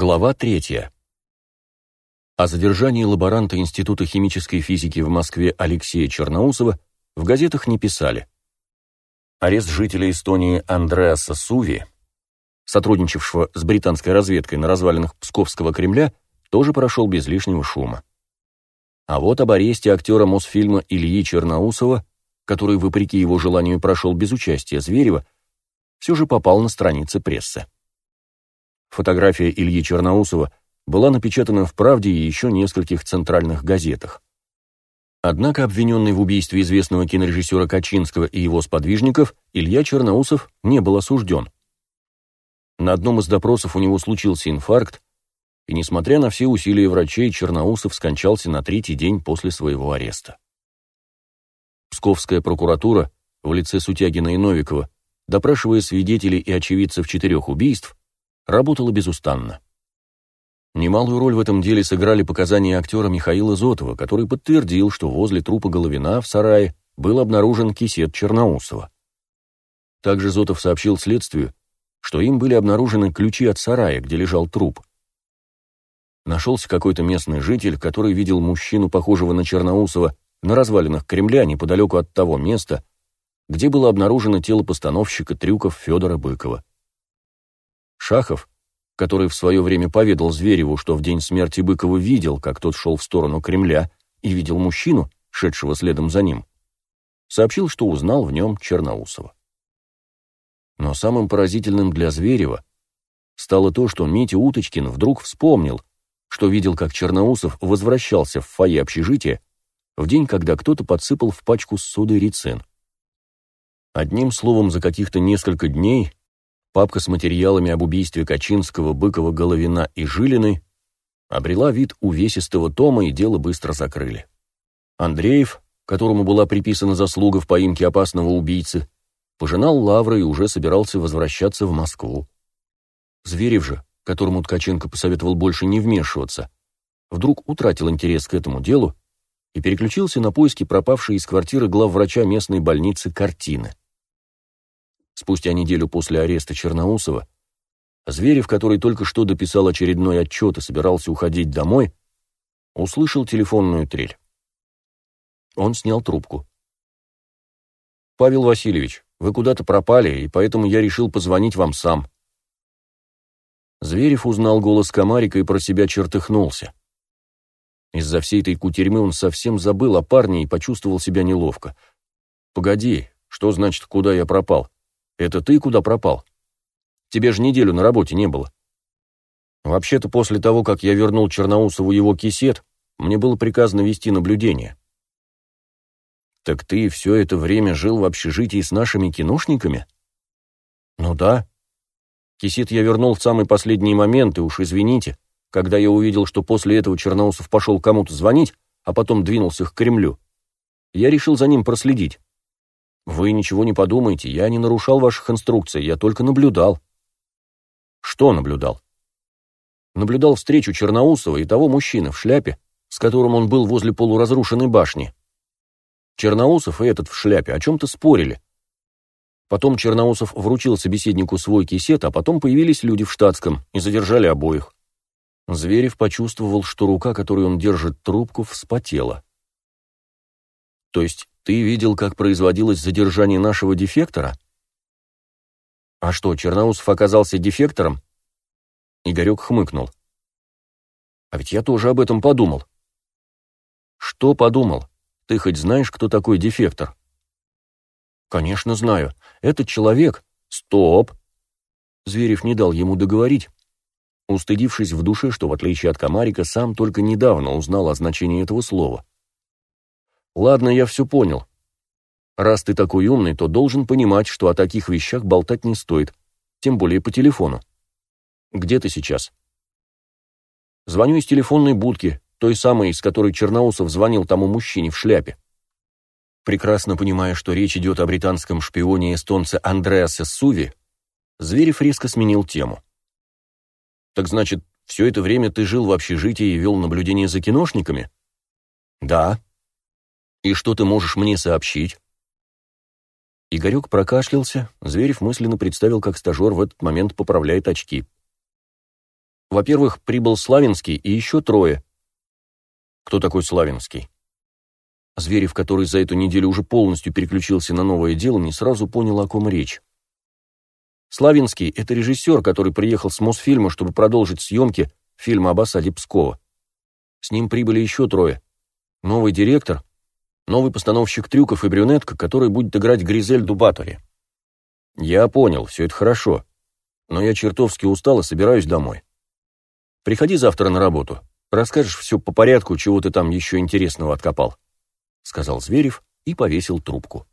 Глава третья. О задержании лаборанта Института химической физики в Москве Алексея Черноусова в газетах не писали. Арест жителя Эстонии Андреаса Суви, сотрудничавшего с британской разведкой на развалинах Псковского Кремля, тоже прошел без лишнего шума. А вот об аресте актера Мосфильма Ильи Черноусова, который, вопреки его желанию, прошел без участия Зверева, все же попал на страницы прессы. Фотография Ильи Черноусова была напечатана в «Правде» и еще нескольких центральных газетах. Однако обвиненный в убийстве известного кинорежиссера Качинского и его сподвижников Илья Черноусов не был осужден. На одном из допросов у него случился инфаркт, и, несмотря на все усилия врачей, Черноусов скончался на третий день после своего ареста. Псковская прокуратура в лице Сутягина и Новикова, допрашивая свидетелей и очевидцев четырех убийств, работала безустанно. Немалую роль в этом деле сыграли показания актера Михаила Зотова, который подтвердил, что возле трупа Головина в сарае был обнаружен кисет Черноусова. Также Зотов сообщил следствию, что им были обнаружены ключи от сарая, где лежал труп. Нашелся какой-то местный житель, который видел мужчину, похожего на Черноусова, на развалинах Кремля неподалеку от того места, где было обнаружено тело постановщика трюков Федора Быкова. Шахов, который в свое время поведал Звереву, что в день смерти Быкова видел, как тот шел в сторону Кремля, и видел мужчину, шедшего следом за ним, сообщил, что узнал в нем Черноусова. Но самым поразительным для Зверева стало то, что Митя Уточкин вдруг вспомнил, что видел, как Черноусов возвращался в фойе общежития в день, когда кто-то подсыпал в пачку с содой рицин. Одним словом, за каких-то несколько дней папка с материалами об убийстве Качинского, Быкова, Головина и Жилиной обрела вид увесистого тома, и дело быстро закрыли. Андреев, которому была приписана заслуга в поимке опасного убийцы, пожинал лавры и уже собирался возвращаться в Москву. Зверев же, которому Ткаченко посоветовал больше не вмешиваться, вдруг утратил интерес к этому делу и переключился на поиски пропавшей из квартиры главврача местной больницы картины. Спустя неделю после ареста Черноусова, Зверев, который только что дописал очередной отчет и собирался уходить домой, услышал телефонную трель. Он снял трубку. «Павел Васильевич, вы куда-то пропали, и поэтому я решил позвонить вам сам». Зверев узнал голос Комарика и про себя чертыхнулся. Из-за всей этой кутерьмы он совсем забыл о парне и почувствовал себя неловко. «Погоди, что значит, куда я пропал? Это ты куда пропал? Тебе же неделю на работе не было. Вообще-то после того, как я вернул Черноусову его кисет, мне было приказано вести наблюдение. Так ты все это время жил в общежитии с нашими киношниками? Ну да. Кисет я вернул в самый последний момент, и уж извините, когда я увидел, что после этого Черноусов пошел кому-то звонить, а потом двинулся к Кремлю. Я решил за ним проследить. Вы ничего не подумайте, я не нарушал ваших инструкций, я только наблюдал. Что наблюдал? Наблюдал встречу Черноусова и того мужчины в шляпе, с которым он был возле полуразрушенной башни. Черноусов и этот в шляпе о чем-то спорили. Потом Черноусов вручил собеседнику свой кисет, а потом появились люди в штатском и задержали обоих. Зверев почувствовал, что рука, которой он держит трубку, вспотела. То есть ты видел, как производилось задержание нашего дефектора? А что, Черноусов оказался дефектором? Игорек хмыкнул. А ведь я тоже об этом подумал. Что подумал? Ты хоть знаешь, кто такой дефектор? Конечно, знаю. Этот человек... Стоп! Зверев не дал ему договорить, устыдившись в душе, что, в отличие от Комарика, сам только недавно узнал о значении этого слова. Ладно, я все понял. Раз ты такой умный, то должен понимать, что о таких вещах болтать не стоит, тем более по телефону. Где ты сейчас? Звоню из телефонной будки, той самой, из которой Черноусов звонил тому мужчине в шляпе. Прекрасно понимая, что речь идет о британском шпионе эстонце Андреасе Суви, Зверев резко сменил тему. «Так значит, все это время ты жил в общежитии и вел наблюдение за киношниками?» «Да», «И что ты можешь мне сообщить?» Игорек прокашлялся, Зверев мысленно представил, как стажер в этот момент поправляет очки. Во-первых, прибыл Славинский и еще трое. Кто такой Славинский? Зверев, который за эту неделю уже полностью переключился на новое дело, не сразу понял, о ком речь. Славинский — это режиссер, который приехал с Мосфильма, чтобы продолжить съемки фильма об осаде Пскова. С ним прибыли еще трое. Новый директор, новый постановщик трюков и брюнетка, который будет играть Гризельду Батори. Я понял, все это хорошо. Но я чертовски устал и собираюсь домой. Приходи завтра на работу. Расскажешь все по порядку, чего ты там еще интересного откопал», — сказал Зверев и повесил трубку.